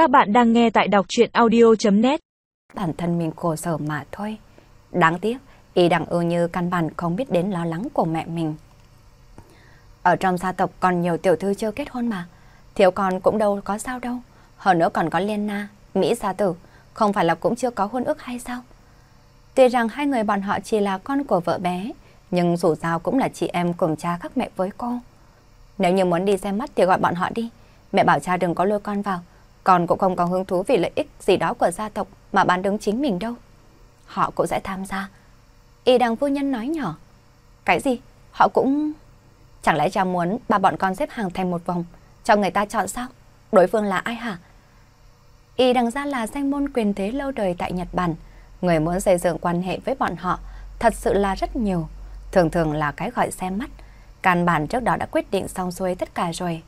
Các bạn đang nghe tại đọc chuyện audio.net Bản thân mình khổ sở mà thôi. Đáng tiếc, y đằng ưu như căn bản không biết đến lo lắng của mẹ mình. Ở trong gia tộc còn nhiều tiểu thư chưa kết hôn mà. Thiếu con cũng đâu có sao đâu. Hơn nữa còn có Liên Na, Mỹ gia tử, không phải là cũng chưa có hôn ước hay sao? Tuy rằng hai người bọn họ chỉ là con của vợ bé, nhưng dù sao cũng là chị em cùng cha khác mẹ với cô. Nếu như muốn đi xem mắt thì gọi bọn họ đi. Mẹ bảo cha đừng có lôi con vào. Con cũng không có hứng thú vì lợi ích gì đó của gia tộc mà bán đứng chính mình đâu. Họ cũng sẽ tham gia. Y đằng phu nhân nói nhỏ. Cái gì? Họ cũng... Chẳng lẽ cha muốn ba bọn con xếp hàng thành một vòng, cho người ta chọn sao? Đối phương là ai hả? Y đằng ra là danh môn quyền thế lâu đời tại Nhật Bản. Người muốn xây dựng quan hệ với bọn họ thật sự là rất nhiều. Thường thường là cái gọi xem mắt. Căn bản trước đó đã quyết định xong xuôi tất cả rồi.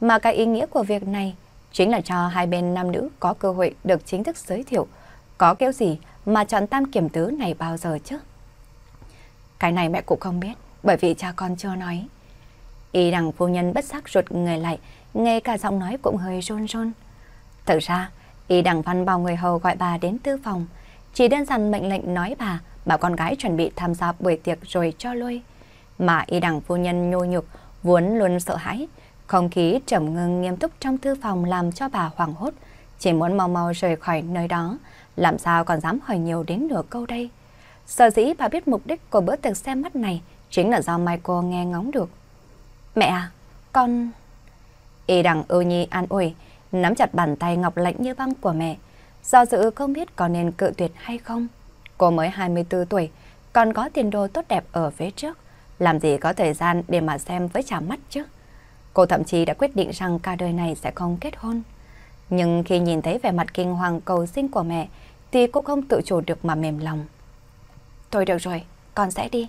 Mà cái ý nghĩa của việc này chính là cho hai bên nam nữ có cơ hội được chính thức giới thiệu. Có kiểu gì mà chọn tam kiểm tứ này bao giờ chứ? Cái này mẹ cũng không biết, bởi vì cha con chưa nói. Y đằng phu nhân bất giác rụt người lại, nghe cả giọng nói cũng hơi rôn rôn. Thực ra, Y đằng văn bao người hầu gọi bà đến tư phòng, chỉ đơn giản mệnh lệnh nói bà, bảo con gái chuẩn bị tham gia buổi tiệc rồi cho lui. Mà Y đằng phu nhân nhô nhục, vốn luôn sợ hãi, không khí trầm ngưng nghiêm túc trong thư phòng làm cho bà hoảng hốt, chỉ muốn mau mau rời khỏi nơi đó, làm sao còn dám hỏi nhiều đến nửa câu đây. Sở dĩ bà biết mục đích của bữa tiệc xem mắt này chính là do Michael nghe ngóng được. Mẹ à, con... Y đằng ưu nhi an ủi, nắm chặt bàn tay ngọc lạnh như băng của mẹ, do dự không biết có nên cự tuyệt hay không. Cô mới 24 tuổi, còn có tiền đồ tốt đẹp ở phía trước, làm gì có thời gian để mà xem với trả mắt chứ. Cô thậm chí đã quyết định rằng cả đời này sẽ không kết hôn. Nhưng khi nhìn thấy vẻ mặt kinh hoàng cầu xin của mẹ, thì cô không tự chủ được mà mềm lòng. Thôi được rồi, con sẽ đi.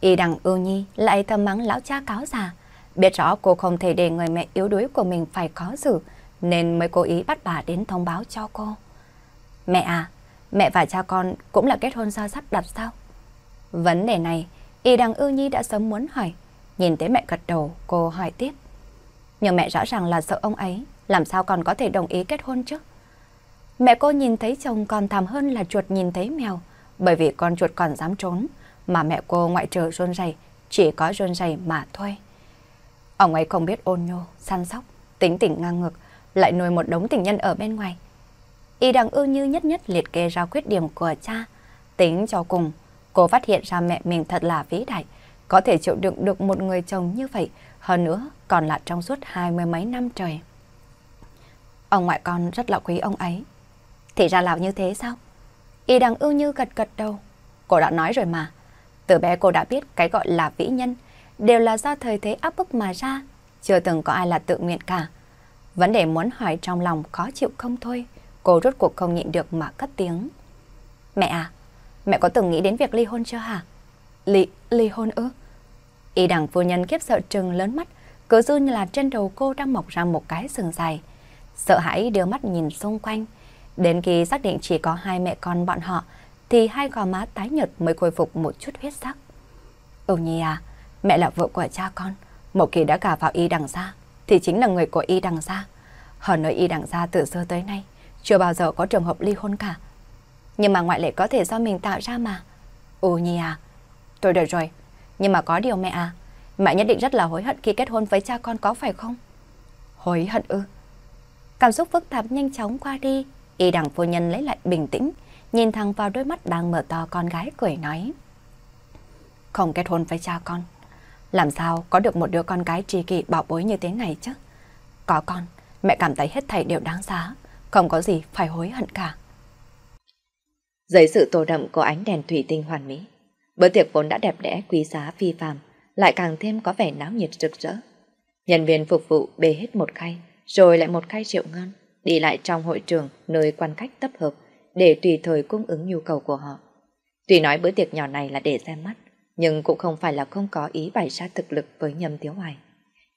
Y đằng ưu nhi lại thầm mắng lão cha cáo già. Biết rõ cô không thể để người mẹ yếu đuối của mình phải khó xử, nên mới cố ý bắt bà đến thông báo cho cô. Mẹ à, mẹ và cha con cũng là kết hôn do sắp đặt sao? Vấn đề này, Y đằng ưu nhi đã sớm muốn hỏi. Nhìn thấy mẹ gật đầu, cô hỏi tiếp. Nhưng mẹ rõ ràng là sợ ông ấy, làm sao còn có thể đồng ý kết hôn chứ? Mẹ cô nhìn thấy chồng còn thảm hơn là chuột nhìn thấy mèo, bởi vì con chuột còn dám trốn, mà mẹ cô ngoại trừ run rẩy chỉ có run rẩy mà thôi. Ông ấy không biết ôn nhô, săn sóc, tính tình ngang ngược, lại nuôi một đống tình nhân ở bên ngoài. Y đằng ưu như nhất nhất liệt kê ra khuyết điểm của cha, tính cho cùng, cô phát hiện ra mẹ mình thật là vĩ đại, có thể chịu đựng được một người chồng như vậy, hơn nữa còn là trong suốt hai mươi mấy năm trời. Ông ngoại con rất là quý ông ấy. Thì ra là như thế sao? Y đằng ưu như gật gật đầu. Cô đã nói rồi mà. Từ bé cô đã biết cái gọi là vĩ nhân đều là do thời thế áp bức mà ra. Chưa từng có ai là tự nguyện cả. Vấn đề muốn hỏi trong lòng khó chịu không thôi. Cô rốt cuộc không nhịn được mà cất tiếng. Mẹ à, mẹ có từng nghĩ đến việc ly hôn chưa hả? Ly, ly hôn ư? Y đằng phu nhân kiếp sợ trừng lớn mắt, cứ dư như là trên đầu cô đang mọc ra một cái sừng dài. Sợ hãi đưa mắt nhìn xung quanh. Đến khi xác định chỉ có hai mẹ con bọn họ, thì hai gò má tái nhợt mới khôi phục một chút huyết sắc. Ừ nhi à, mẹ là vợ của cha con. Một kỳ đã gả vào y đằng gia, thì chính là người của y đằng gia. Hơn nơi y đằng gia từ xưa tới nay, chưa bao giờ có trường hợp ly hôn cả. Nhưng mà ngoại lệ có thể do mình tạo ra mà. Ừ nhi à, tôi được rồi. Nhưng mà có điều mẹ à, mẹ nhất định rất là hối hận khi kết hôn với cha con có phải không? Hối hận ư? Cảm xúc phức tạp nhanh chóng qua đi, y đẳng phu nhân lấy lại bình tĩnh, nhìn thẳng vào đôi mắt đang mở to con gái cười nói. Không kết hôn với cha con, làm sao có được một đứa con gái tri kỷ bảo bối như thế này chứ? Có con, mẹ cảm thấy hết thảy đều đáng giá, không có gì phải hối hận cả. Dưới sự tô đậm của ánh đèn thủy tinh hoàn mỹ, bữa tiệc vốn đã đẹp đẽ quý giá phi phàm, lại càng thêm có vẻ náo nhiệt rực rỡ. Nhân viên phục vụ bê hết một khay, rồi lại một khay rượu ngon, đi lại trong hội trường nơi quan khách tập hợp để tùy thời cung ứng nhu cầu của họ. Tuy nói bữa tiệc nhỏ này là để xem mắt, nhưng cũng không phải là không có ý bày ra thực lực với nhầm tiếu hoài.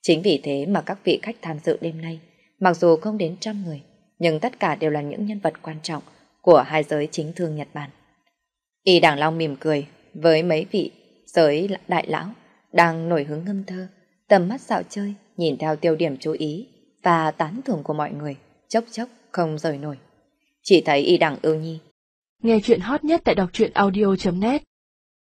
Chính vì thế mà các vị khách tham dự đêm nay, mặc dù không đến trăm người, nhưng tất cả đều là những nhân vật quan trọng của hai giới chính thương Nhật Bản. Y Đảng Long mỉm cười với mấy vị giới đại lão đang nổi hứng ngâm thơ, tầm mắt dạo chơi, nhìn theo tiêu điểm chú ý và tán thưởng của mọi người, chốc chốc không rời nổi. Chỉ thấy y đẳng ưu nhi. Nghe chuyện hot nhất tại đọc truyện audio.net